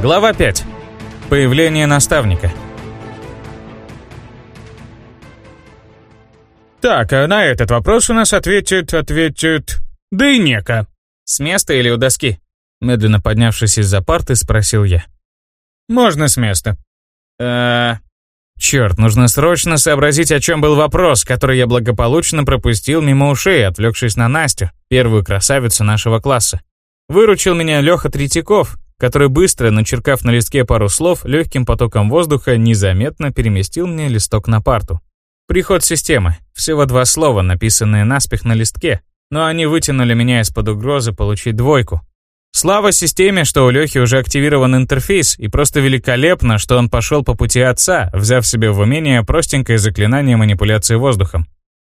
Глава 5. Появление наставника. Так, а на этот вопрос у нас ответит, ответит... Да и нека. С места или у доски? Медленно поднявшись из-за парты, спросил я. Можно с места. э Черт, нужно срочно сообразить, о чем был вопрос, который я благополучно пропустил мимо ушей, отвлекшись на Настю, первую красавицу нашего класса. Выручил меня Леха Третьяков, который быстро, начеркав на листке пару слов, легким потоком воздуха незаметно переместил мне листок на парту. Приход системы. Всего два слова, написанные наспех на листке, но они вытянули меня из-под угрозы получить двойку. Слава системе, что у Лехи уже активирован интерфейс, и просто великолепно, что он пошел по пути отца, взяв себе в умение простенькое заклинание манипуляции воздухом.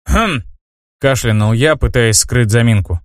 «Хм!» – кашлянул я, пытаясь скрыть заминку.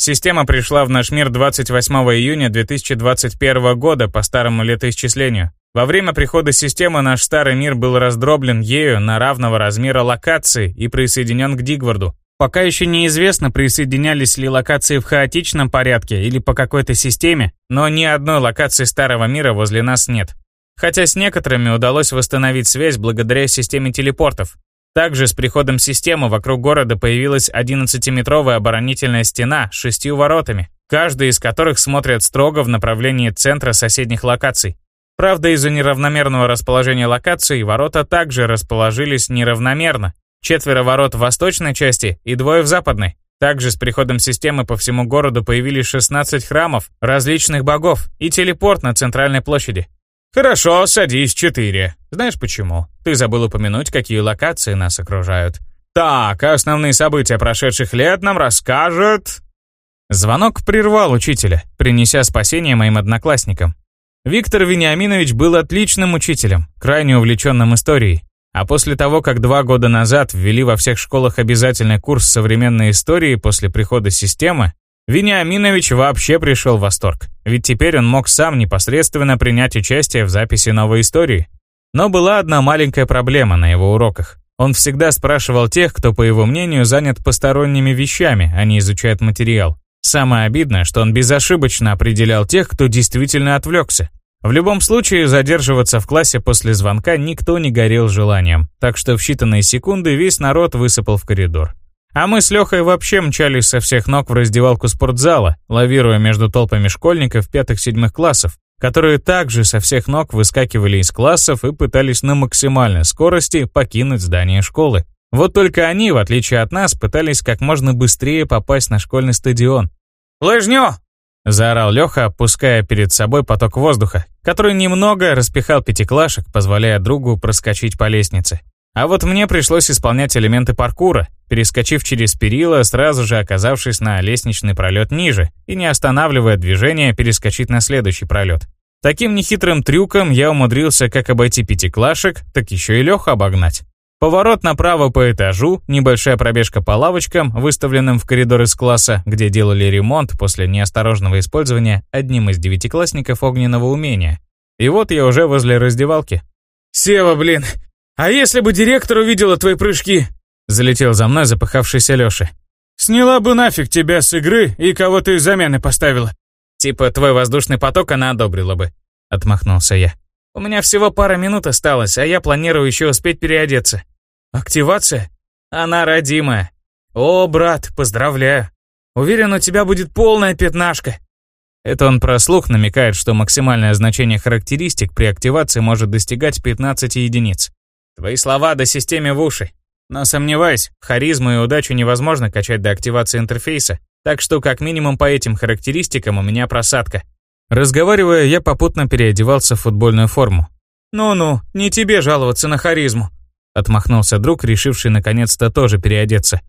Система пришла в наш мир 28 июня 2021 года по старому летоисчислению. Во время прихода системы наш старый мир был раздроблен ею на равного размера локации и присоединен к Дигварду. Пока еще неизвестно, присоединялись ли локации в хаотичном порядке или по какой-то системе, но ни одной локации старого мира возле нас нет. Хотя с некоторыми удалось восстановить связь благодаря системе телепортов. Также с приходом системы вокруг города появилась 11-метровая оборонительная стена с шестью воротами, каждый из которых смотрит строго в направлении центра соседних локаций. Правда, из-за неравномерного расположения локаций ворота также расположились неравномерно. Четверо ворот в восточной части и двое в западной. Также с приходом системы по всему городу появились 16 храмов различных богов и телепорт на центральной площади. «Хорошо, садись, четыре. Знаешь почему? Ты забыл упомянуть, какие локации нас окружают. Так, основные события прошедших лет нам расскажет...» Звонок прервал учителя, принеся спасение моим одноклассникам. Виктор Вениаминович был отличным учителем, крайне увлеченным историей. А после того, как два года назад ввели во всех школах обязательный курс современной истории после прихода системы, Вениаминович вообще пришел в восторг, ведь теперь он мог сам непосредственно принять участие в записи новой истории. Но была одна маленькая проблема на его уроках. Он всегда спрашивал тех, кто, по его мнению, занят посторонними вещами, а не изучает материал. Самое обидное, что он безошибочно определял тех, кто действительно отвлекся. В любом случае, задерживаться в классе после звонка никто не горел желанием, так что в считанные секунды весь народ высыпал в коридор. А мы с Лехой вообще мчались со всех ног в раздевалку спортзала, лавируя между толпами школьников пятых-седьмых классов, которые также со всех ног выскакивали из классов и пытались на максимальной скорости покинуть здание школы. Вот только они, в отличие от нас, пытались как можно быстрее попасть на школьный стадион. «Лыжню!» – заорал Леха, опуская перед собой поток воздуха, который немного распихал пятиклашек, позволяя другу проскочить по лестнице. А вот мне пришлось исполнять элементы паркура, перескочив через перила, сразу же оказавшись на лестничный пролет ниже и не останавливая движение, перескочить на следующий пролет. Таким нехитрым трюком я умудрился как обойти пятиклашек, так еще и Леху обогнать. Поворот направо по этажу, небольшая пробежка по лавочкам, выставленным в коридор из класса, где делали ремонт после неосторожного использования одним из девятиклассников огненного умения. И вот я уже возле раздевалки. «Сева, блин, а если бы директор увидела твои прыжки?» Залетел за мной запыхавшийся Лёша. «Сняла бы нафиг тебя с игры и кого-то из замены поставила». «Типа твой воздушный поток она одобрила бы», — отмахнулся я. «У меня всего пара минут осталось, а я планирую еще успеть переодеться». «Активация?» «Она родимая». «О, брат, поздравляю. Уверен, у тебя будет полная пятнашка». Это он про слух намекает, что максимальное значение характеристик при активации может достигать 15 единиц. Твои слова до системе в уши. Но сомневаюсь, харизму и удачу невозможно качать до активации интерфейса, так что как минимум по этим характеристикам у меня просадка. Разговаривая, я попутно переодевался в футбольную форму. «Ну-ну, не тебе жаловаться на харизму», отмахнулся друг, решивший наконец-то тоже переодеться.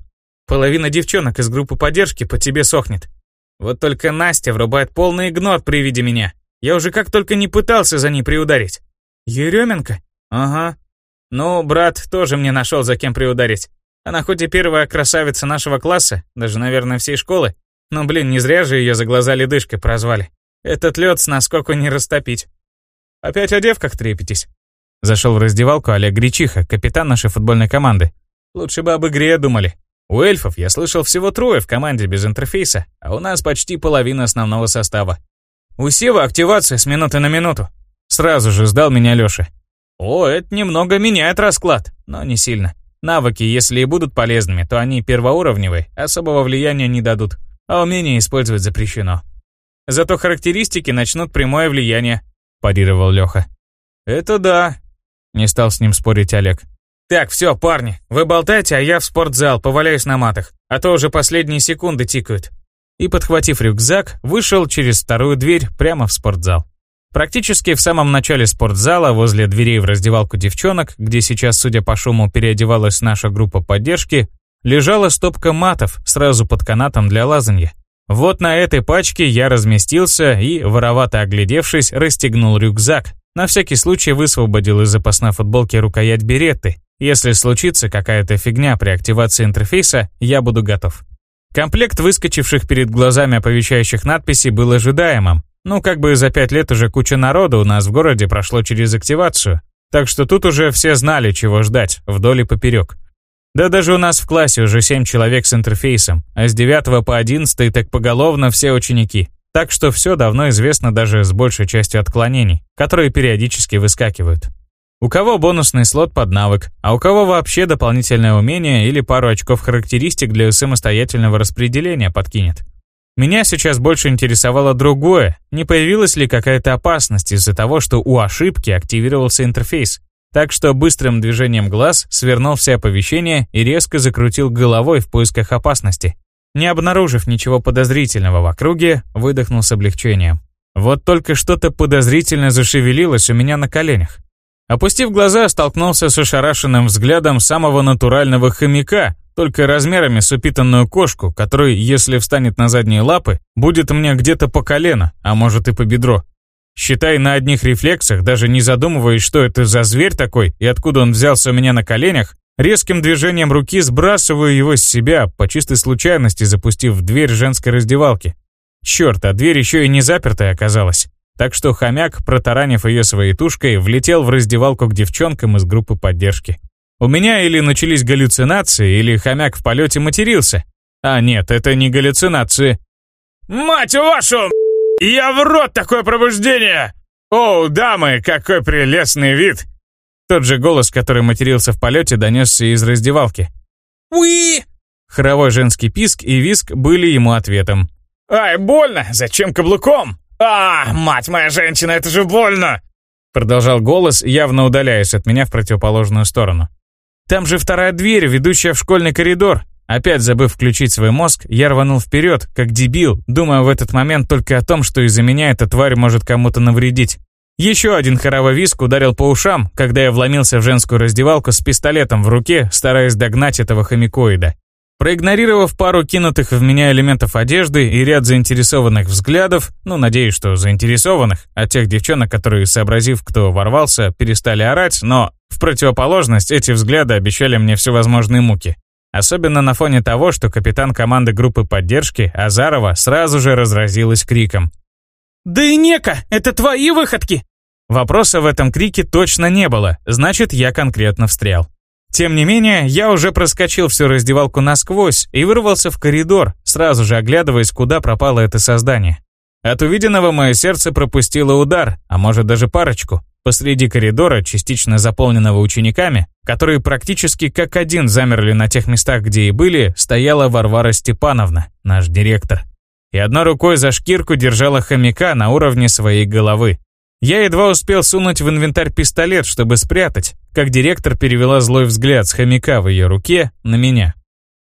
«Половина девчонок из группы поддержки по тебе сохнет. Вот только Настя врубает полный игнор при виде меня. Я уже как только не пытался за ней приударить». «Еременко?» «Ага, ну, брат тоже мне нашел за кем приударить. Она хоть и первая красавица нашего класса, даже, наверное, всей школы, но, блин, не зря же ее за глаза ледышкой прозвали. Этот лед с наскоку не растопить. Опять о девках трепетесь. Зашел в раздевалку Олег Гречиха, капитан нашей футбольной команды. Лучше бы об игре думали. У эльфов я слышал всего трое в команде без интерфейса, а у нас почти половина основного состава. У Сева активация с минуты на минуту. Сразу же сдал меня Лёша. О, это немного меняет расклад, но не сильно. Навыки, если и будут полезными, то они первоуровневые, особого влияния не дадут, а умение использовать запрещено. Зато характеристики начнут прямое влияние, парировал Леха. Это да, не стал с ним спорить Олег. Так, все, парни, вы болтайте, а я в спортзал, поваляюсь на матах, а то уже последние секунды тикают. И, подхватив рюкзак, вышел через вторую дверь прямо в спортзал. Практически в самом начале спортзала, возле дверей в раздевалку девчонок, где сейчас, судя по шуму, переодевалась наша группа поддержки, лежала стопка матов сразу под канатом для лазанья. Вот на этой пачке я разместился и, воровато оглядевшись, расстегнул рюкзак. На всякий случай высвободил из запасной футболки рукоять беретты. Если случится какая-то фигня при активации интерфейса, я буду готов. Комплект выскочивших перед глазами оповещающих надписей был ожидаемым, ну, как бы за пять лет уже куча народу у нас в городе прошло через активацию, так что тут уже все знали, чего ждать, вдоль и поперек. Да даже у нас в классе уже семь человек с интерфейсом, а с 9 по 11 так поголовно все ученики. Так что все давно известно даже с большей частью отклонений, которые периодически выскакивают. У кого бонусный слот под навык, а у кого вообще дополнительное умение или пару очков характеристик для самостоятельного распределения подкинет. Меня сейчас больше интересовало другое, не появилась ли какая-то опасность из-за того, что у ошибки активировался интерфейс. Так что быстрым движением глаз свернул все оповещения и резко закрутил головой в поисках опасности. Не обнаружив ничего подозрительного в округе, выдохнул с облегчением. Вот только что-то подозрительно зашевелилось у меня на коленях. Опустив глаза, столкнулся с ошарашенным взглядом самого натурального хомяка, только размерами с упитанную кошку, который, если встанет на задние лапы, будет мне где-то по колено, а может и по бедро. Считай на одних рефлексах, даже не задумываясь, что это за зверь такой и откуда он взялся у меня на коленях, резким движением руки сбрасываю его с себя, по чистой случайности запустив в дверь женской раздевалки. Черт, а дверь еще и не запертая оказалась. Так что хомяк, протаранив ее своей тушкой, влетел в раздевалку к девчонкам из группы поддержки. У меня или начались галлюцинации, или хомяк в полете матерился. А нет, это не галлюцинации. «Мать вашу! Я в рот такое пробуждение! О, дамы, какой прелестный вид!» Тот же голос, который матерился в полете, донесся из раздевалки. «Уи!» Хоровой женский писк и виск были ему ответом. «Ай, больно! Зачем каблуком? А, мать моя женщина, это же больно!» Продолжал голос, явно удаляясь от меня в противоположную сторону. Там же вторая дверь, ведущая в школьный коридор. Опять забыв включить свой мозг, я рванул вперед, как дебил, думая в этот момент только о том, что из-за меня эта тварь может кому-то навредить. Еще один хоровой виск ударил по ушам, когда я вломился в женскую раздевалку с пистолетом в руке, стараясь догнать этого хомикоида. Проигнорировав пару кинутых в меня элементов одежды и ряд заинтересованных взглядов, ну, надеюсь, что заинтересованных, от тех девчонок, которые, сообразив, кто ворвался, перестали орать, но в противоположность эти взгляды обещали мне всевозможные муки. Особенно на фоне того, что капитан команды группы поддержки, Азарова, сразу же разразилась криком. «Да и нека, это твои выходки!» Вопроса в этом крике точно не было, значит, я конкретно встрял. Тем не менее, я уже проскочил всю раздевалку насквозь и вырвался в коридор, сразу же оглядываясь, куда пропало это создание. От увиденного мое сердце пропустило удар, а может даже парочку. Посреди коридора, частично заполненного учениками, которые практически как один замерли на тех местах, где и были, стояла Варвара Степановна, наш директор. И одной рукой за шкирку держала хомяка на уровне своей головы. Я едва успел сунуть в инвентарь пистолет, чтобы спрятать, как директор перевела злой взгляд с хомяка в ее руке на меня.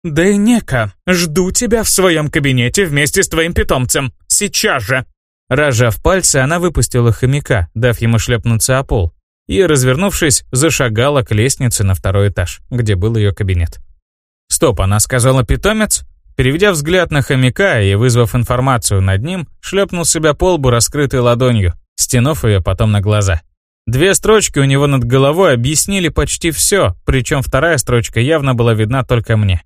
«Дейнека, жду тебя в своем кабинете вместе с твоим питомцем. Сейчас же!» Рожав пальцы, она выпустила хомяка, дав ему шлепнуться о пол, и, развернувшись, зашагала к лестнице на второй этаж, где был ее кабинет. «Стоп, она сказала питомец?» Переведя взгляд на хомяка и вызвав информацию над ним, шлепнул себя по лбу раскрытой ладонью, стянув ее потом на глаза. Две строчки у него над головой объяснили почти все, причем вторая строчка явно была видна только мне.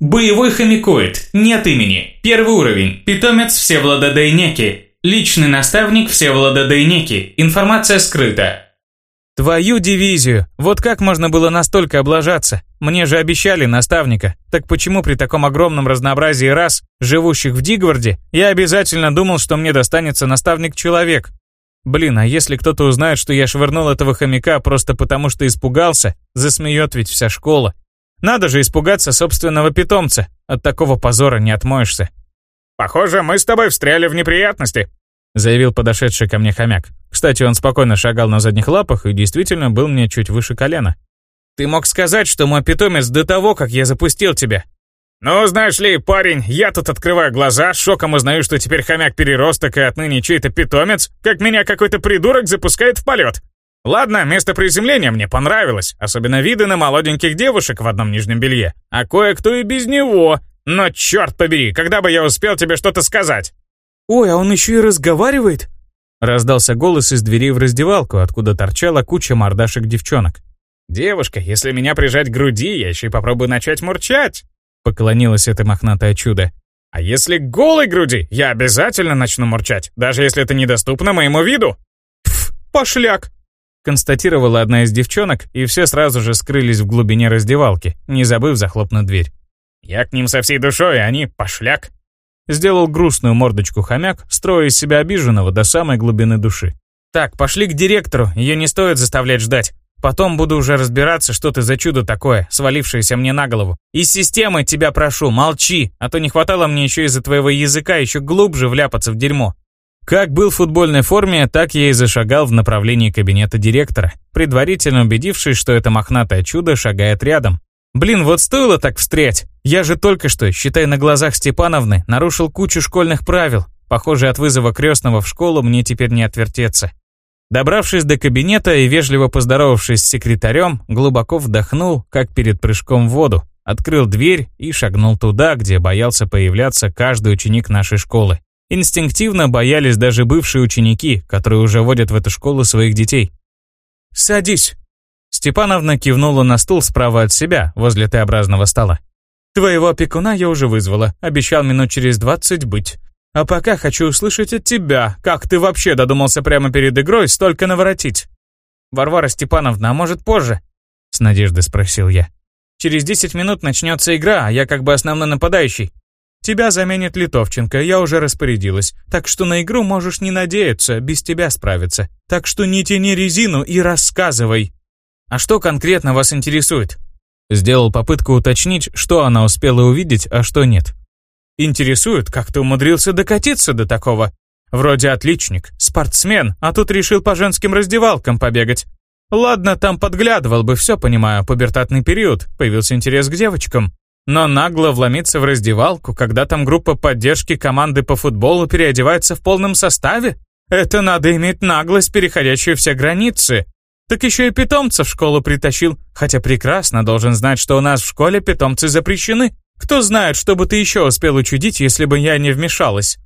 Боевой хомикоид. Нет имени. Первый уровень. Питомец Всеволода Дейнеки. Личный наставник Всеволода Дейнеки. Информация скрыта. Твою дивизию! Вот как можно было настолько облажаться? Мне же обещали наставника. Так почему при таком огромном разнообразии рас, живущих в Дигварде, я обязательно думал, что мне достанется наставник-человек? Блин, а если кто-то узнает, что я швырнул этого хомяка просто потому, что испугался, засмеет ведь вся школа. Надо же испугаться собственного питомца. От такого позора не отмоешься. «Похоже, мы с тобой встряли в неприятности», заявил подошедший ко мне хомяк. Кстати, он спокойно шагал на задних лапах и действительно был мне чуть выше колена. «Ты мог сказать, что мой питомец до того, как я запустил тебя». «Ну, знаешь ли, парень, я тут открываю глаза, шоком узнаю, что теперь хомяк-переросток и отныне чей-то питомец, как меня какой-то придурок запускает в полет. Ладно, место приземления мне понравилось, особенно виды на молоденьких девушек в одном нижнем белье, а кое-кто и без него. Но черт побери, когда бы я успел тебе что-то сказать?» «Ой, а он еще и разговаривает?» Раздался голос из двери в раздевалку, откуда торчала куча мордашек девчонок. «Девушка, если меня прижать к груди, я еще и попробую начать мурчать!» Поклонилось это мохнатое чудо. «А если голой груди, я обязательно начну мурчать, даже если это недоступно моему виду!» «Пф, пошляк!» Констатировала одна из девчонок, и все сразу же скрылись в глубине раздевалки, не забыв захлопнуть дверь. «Я к ним со всей душой, а они пошляк!» Сделал грустную мордочку хомяк, строя из себя обиженного до самой глубины души. «Так, пошли к директору, ее не стоит заставлять ждать. Потом буду уже разбираться, что ты за чудо такое, свалившееся мне на голову. Из системы тебя прошу, молчи, а то не хватало мне еще из-за твоего языка еще глубже вляпаться в дерьмо». Как был в футбольной форме, так я и зашагал в направлении кабинета директора, предварительно убедившись, что это мохнатое чудо шагает рядом. Блин, вот стоило так встрять. Я же только что, считай на глазах Степановны, нарушил кучу школьных правил. Похоже, от вызова крестного в школу мне теперь не отвертеться. Добравшись до кабинета и вежливо поздоровавшись с секретарем, глубоко вдохнул, как перед прыжком в воду, открыл дверь и шагнул туда, где боялся появляться каждый ученик нашей школы. Инстинктивно боялись даже бывшие ученики, которые уже водят в эту школу своих детей. «Садись», Степановна кивнула на стул справа от себя, возле Т-образного стола. «Твоего опекуна я уже вызвала, обещал минут через двадцать быть. А пока хочу услышать от тебя, как ты вообще додумался прямо перед игрой столько наворотить?» «Варвара Степановна, а может позже?» С надеждой спросил я. «Через десять минут начнется игра, а я как бы основной нападающий. Тебя заменит Литовченко, я уже распорядилась. Так что на игру можешь не надеяться, без тебя справиться. Так что не тяни резину и рассказывай». «А что конкретно вас интересует?» Сделал попытку уточнить, что она успела увидеть, а что нет. «Интересует, как ты умудрился докатиться до такого. Вроде отличник, спортсмен, а тут решил по женским раздевалкам побегать. Ладно, там подглядывал бы, все понимаю, пубертатный период, появился интерес к девочкам. Но нагло вломиться в раздевалку, когда там группа поддержки команды по футболу переодевается в полном составе? Это надо иметь наглость, переходящую все границы. Так еще и питомца в школу притащил, хотя прекрасно должен знать, что у нас в школе питомцы запрещены. Кто знает, что бы ты еще успел учудить, если бы я не вмешалась».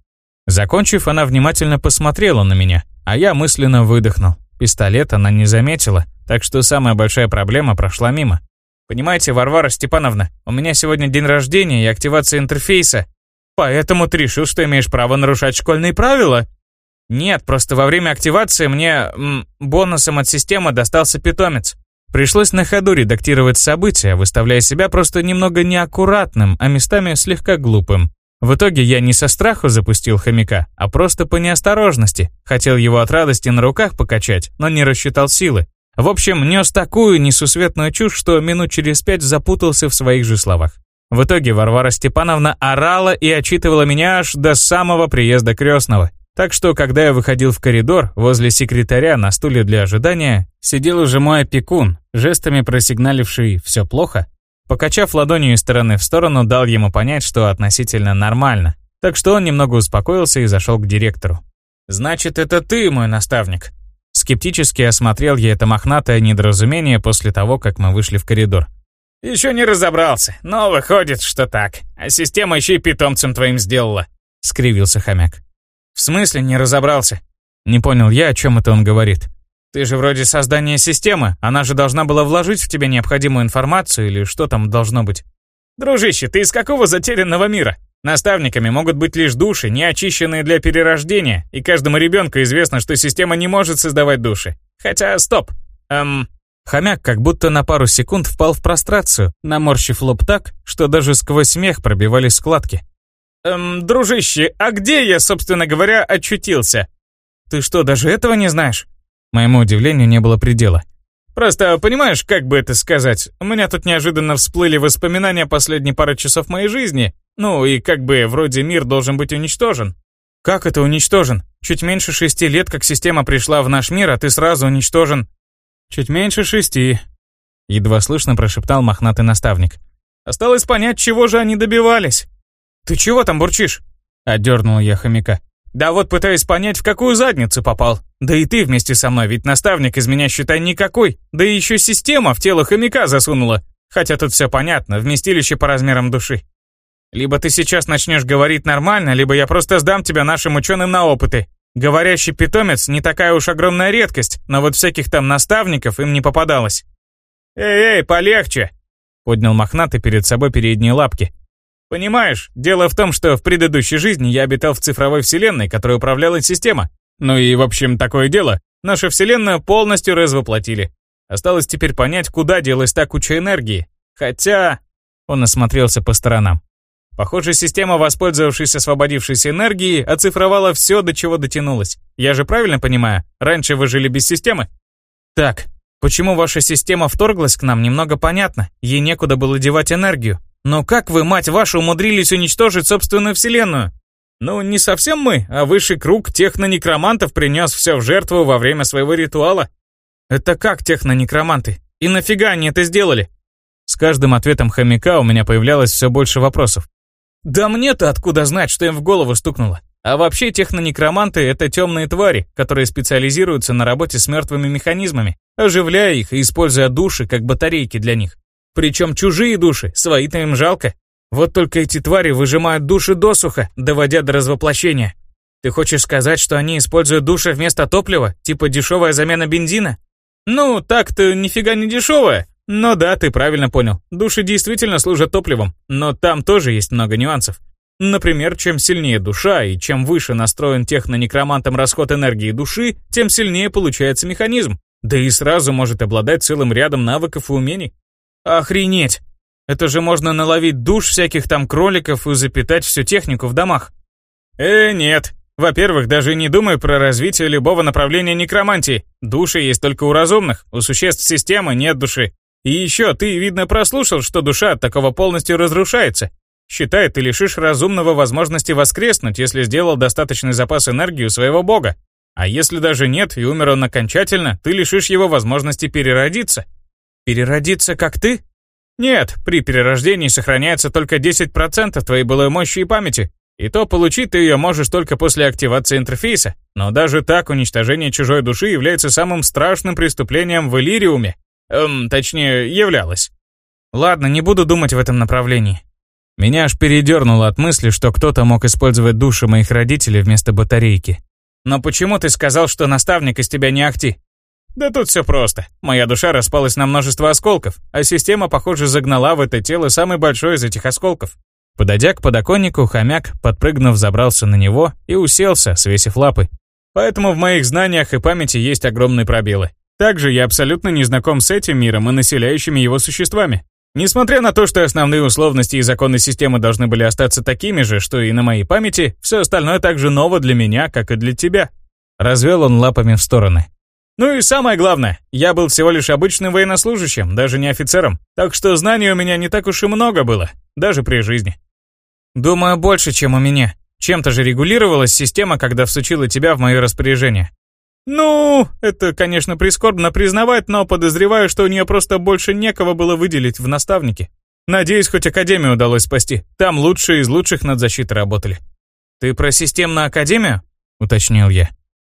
Закончив, она внимательно посмотрела на меня, а я мысленно выдохнул. Пистолет она не заметила, так что самая большая проблема прошла мимо. «Понимаете, Варвара Степановна, у меня сегодня день рождения и активация интерфейса, поэтому ты решил, что имеешь право нарушать школьные правила?» Нет, просто во время активации мне м, бонусом от системы достался питомец. Пришлось на ходу редактировать события, выставляя себя просто немного неаккуратным, а местами слегка глупым. В итоге я не со страху запустил хомяка, а просто по неосторожности. Хотел его от радости на руках покачать, но не рассчитал силы. В общем, нес такую несусветную чушь, что минут через пять запутался в своих же словах. В итоге Варвара Степановна орала и отчитывала меня аж до самого приезда крестного. Так что, когда я выходил в коридор, возле секретаря на стуле для ожидания сидел уже мой опекун, жестами просигналивший «все плохо». Покачав ладонью из стороны в сторону, дал ему понять, что относительно нормально. Так что он немного успокоился и зашел к директору. «Значит, это ты, мой наставник?» Скептически осмотрел я это мохнатое недоразумение после того, как мы вышли в коридор. «Еще не разобрался, но выходит, что так. А система еще и питомцем твоим сделала», — скривился хомяк. «В смысле не разобрался?» Не понял я, о чем это он говорит. «Ты же вроде создание системы, она же должна была вложить в тебя необходимую информацию или что там должно быть?» «Дружище, ты из какого затерянного мира? Наставниками могут быть лишь души, не очищенные для перерождения, и каждому ребенку известно, что система не может создавать души. Хотя, стоп, Эм... Хомяк как будто на пару секунд впал в прострацию, наморщив лоб так, что даже сквозь смех пробивались складки. «Эм, дружище, а где я, собственно говоря, очутился?» «Ты что, даже этого не знаешь?» Моему удивлению не было предела. «Просто, понимаешь, как бы это сказать, у меня тут неожиданно всплыли воспоминания последней пары часов моей жизни, ну и как бы вроде мир должен быть уничтожен». «Как это уничтожен? Чуть меньше шести лет, как система пришла в наш мир, а ты сразу уничтожен». «Чуть меньше шести», — едва слышно прошептал мохнатый наставник. «Осталось понять, чего же они добивались». «Ты чего там бурчишь?» — отдернул я хомяка. «Да вот пытаюсь понять, в какую задницу попал. Да и ты вместе со мной, ведь наставник из меня, считай, никакой. Да и еще система в тело хомяка засунула. Хотя тут все понятно, вместилище по размерам души. Либо ты сейчас начнешь говорить нормально, либо я просто сдам тебя нашим ученым на опыты. Говорящий питомец не такая уж огромная редкость, но вот всяких там наставников им не попадалось. «Эй-эй, полегче!» — поднял мохнатый перед собой передние лапки. Понимаешь, дело в том, что в предыдущей жизни я обитал в цифровой вселенной, которой управляла система. Ну и, в общем, такое дело. Нашу вселенную полностью развоплотили. Осталось теперь понять, куда делась та куча энергии. Хотя... Он осмотрелся по сторонам. Похоже, система, воспользовавшись освободившейся энергией, оцифровала все, до чего дотянулась. Я же правильно понимаю? Раньше вы жили без системы? Так, почему ваша система вторглась к нам, немного понятно. Ей некуда было девать энергию. Но как вы, мать вашу, умудрились уничтожить собственную вселенную? Ну, не совсем мы, а высший круг технонекромантов принес все в жертву во время своего ритуала. Это как технонекроманты? И нафига они это сделали? С каждым ответом хомяка у меня появлялось все больше вопросов. Да мне-то откуда знать, что им в голову стукнуло? А вообще технонекроманты — это темные твари, которые специализируются на работе с мертвыми механизмами, оживляя их и используя души как батарейки для них. Причем чужие души, свои-то им жалко. Вот только эти твари выжимают души досуха, доводя до развоплощения. Ты хочешь сказать, что они используют души вместо топлива, типа дешевая замена бензина? Ну, так-то нифига не дешевая. Но да, ты правильно понял. Души действительно служат топливом, но там тоже есть много нюансов. Например, чем сильнее душа и чем выше настроен технонекромантом расход энергии души, тем сильнее получается механизм. Да и сразу может обладать целым рядом навыков и умений. Охренеть! Это же можно наловить душ всяких там кроликов и запитать всю технику в домах. Э, нет. Во-первых, даже не думай про развитие любого направления некромантии. Души есть только у разумных, у существ системы нет души. И еще ты, видно, прослушал, что душа от такого полностью разрушается. Считай, ты лишишь разумного возможности воскреснуть, если сделал достаточный запас энергии у своего бога. А если даже нет и умер он окончательно, ты лишишь его возможности переродиться. Переродиться, как ты? Нет, при перерождении сохраняется только 10% твоей былой мощи и памяти. И то получить ты ее можешь только после активации интерфейса. Но даже так уничтожение чужой души является самым страшным преступлением в Иллириуме. Эм, точнее, являлось. Ладно, не буду думать в этом направлении. Меня аж передернуло от мысли, что кто-то мог использовать души моих родителей вместо батарейки. Но почему ты сказал, что наставник из тебя не ахти? Да тут все просто. Моя душа распалась на множество осколков, а система, похоже, загнала в это тело самый большой из этих осколков. Подойдя к подоконнику, хомяк, подпрыгнув, забрался на него и уселся, свесив лапы. Поэтому в моих знаниях и памяти есть огромные пробелы. Также я абсолютно не знаком с этим миром и населяющими его существами. Несмотря на то, что основные условности и законы системы должны были остаться такими же, что и на моей памяти, все остальное так же ново для меня, как и для тебя. Развел он лапами в стороны. Ну и самое главное, я был всего лишь обычным военнослужащим, даже не офицером, так что знаний у меня не так уж и много было, даже при жизни. Думаю, больше, чем у меня. Чем-то же регулировалась система, когда всучила тебя в мое распоряжение. Ну, это, конечно, прискорбно признавать, но подозреваю, что у нее просто больше некого было выделить в наставнике. Надеюсь, хоть Академию удалось спасти. Там лучшие из лучших над защитой работали. Ты про системную Академию? Уточнил я.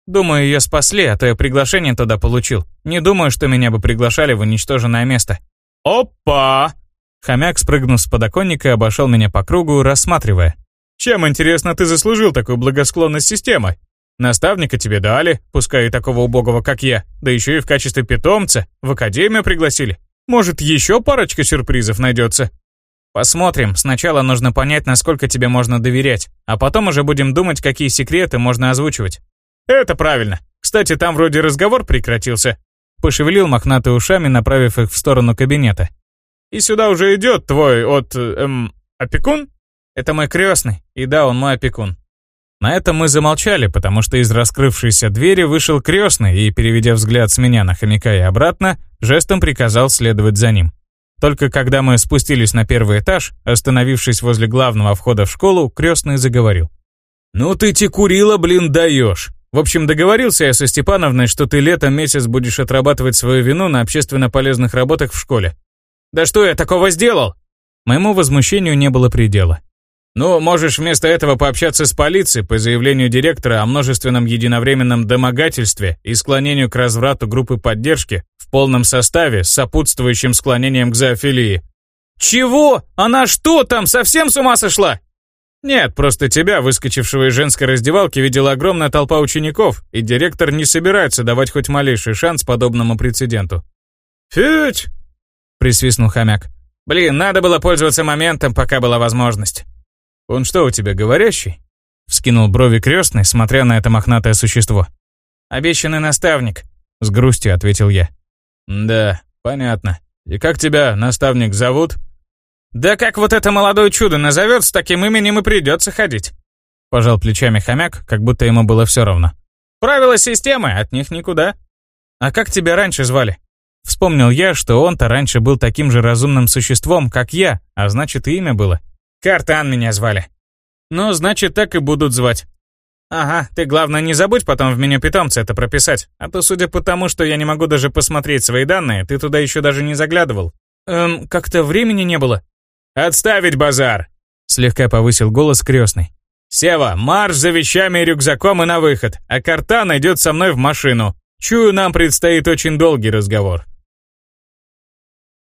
Думаю, ее спасли, а то я приглашение туда получил. Не думаю, что меня бы приглашали в уничтоженное место. Опа! Хомяк, спрыгнув с подоконника, обошел меня по кругу, рассматривая. Чем, интересно, ты заслужил такую благосклонность системы? Наставника тебе дали, пускай и такого убогого, как я, да еще и в качестве питомца, в академию пригласили. Может, еще парочка сюрпризов найдется? Посмотрим, сначала нужно понять, насколько тебе можно доверять, а потом уже будем думать, какие секреты можно озвучивать. Это правильно. Кстати, там вроде разговор прекратился. пошевелил мохнатые ушами, направив их в сторону кабинета. «И сюда уже идет твой от... эм... опекун?» «Это мой крестный, и да, он мой опекун». На этом мы замолчали, потому что из раскрывшейся двери вышел крестный и, переведя взгляд с меня на хомяка и обратно, жестом приказал следовать за ним. Только когда мы спустились на первый этаж, остановившись возле главного входа в школу, крестный заговорил. «Ну ты текурила, блин, даешь. В общем, договорился я со Степановной, что ты летом месяц будешь отрабатывать свою вину на общественно полезных работах в школе. Да что я такого сделал? Моему возмущению не было предела. Ну, можешь вместо этого пообщаться с полицией по заявлению директора о множественном единовременном домогательстве и склонению к разврату группы поддержки в полном составе с сопутствующим склонением к зоофилии. Чего? Она что там, совсем с ума сошла? Нет, просто тебя, выскочившего из женской раздевалки, видела огромная толпа учеников, и директор не собирается давать хоть малейший шанс подобному прецеденту. «Фють!» — присвистнул хомяк. «Блин, надо было пользоваться моментом, пока была возможность». «Он что у тебя, говорящий?» — вскинул брови крестный, смотря на это мохнатое существо. «Обещанный наставник», — с грустью ответил я. «Да, понятно. И как тебя, наставник, зовут?» «Да как вот это молодое чудо назовет, с таким именем и придется ходить», — пожал плечами хомяк, как будто ему было все равно. «Правила системы, от них никуда». «А как тебя раньше звали?» Вспомнил я, что он-то раньше был таким же разумным существом, как я, а значит и имя было. Картан меня звали. Ну, значит, так и будут звать. Ага, ты главное не забудь потом в меню питомца это прописать, а то судя по тому, что я не могу даже посмотреть свои данные, ты туда еще даже не заглядывал. Эм, как-то времени не было. Отставить базар! Слегка повысил голос крестный. «Сева, марш за вещами и рюкзаком и на выход, а Картан идет со мной в машину. Чую, нам предстоит очень долгий разговор».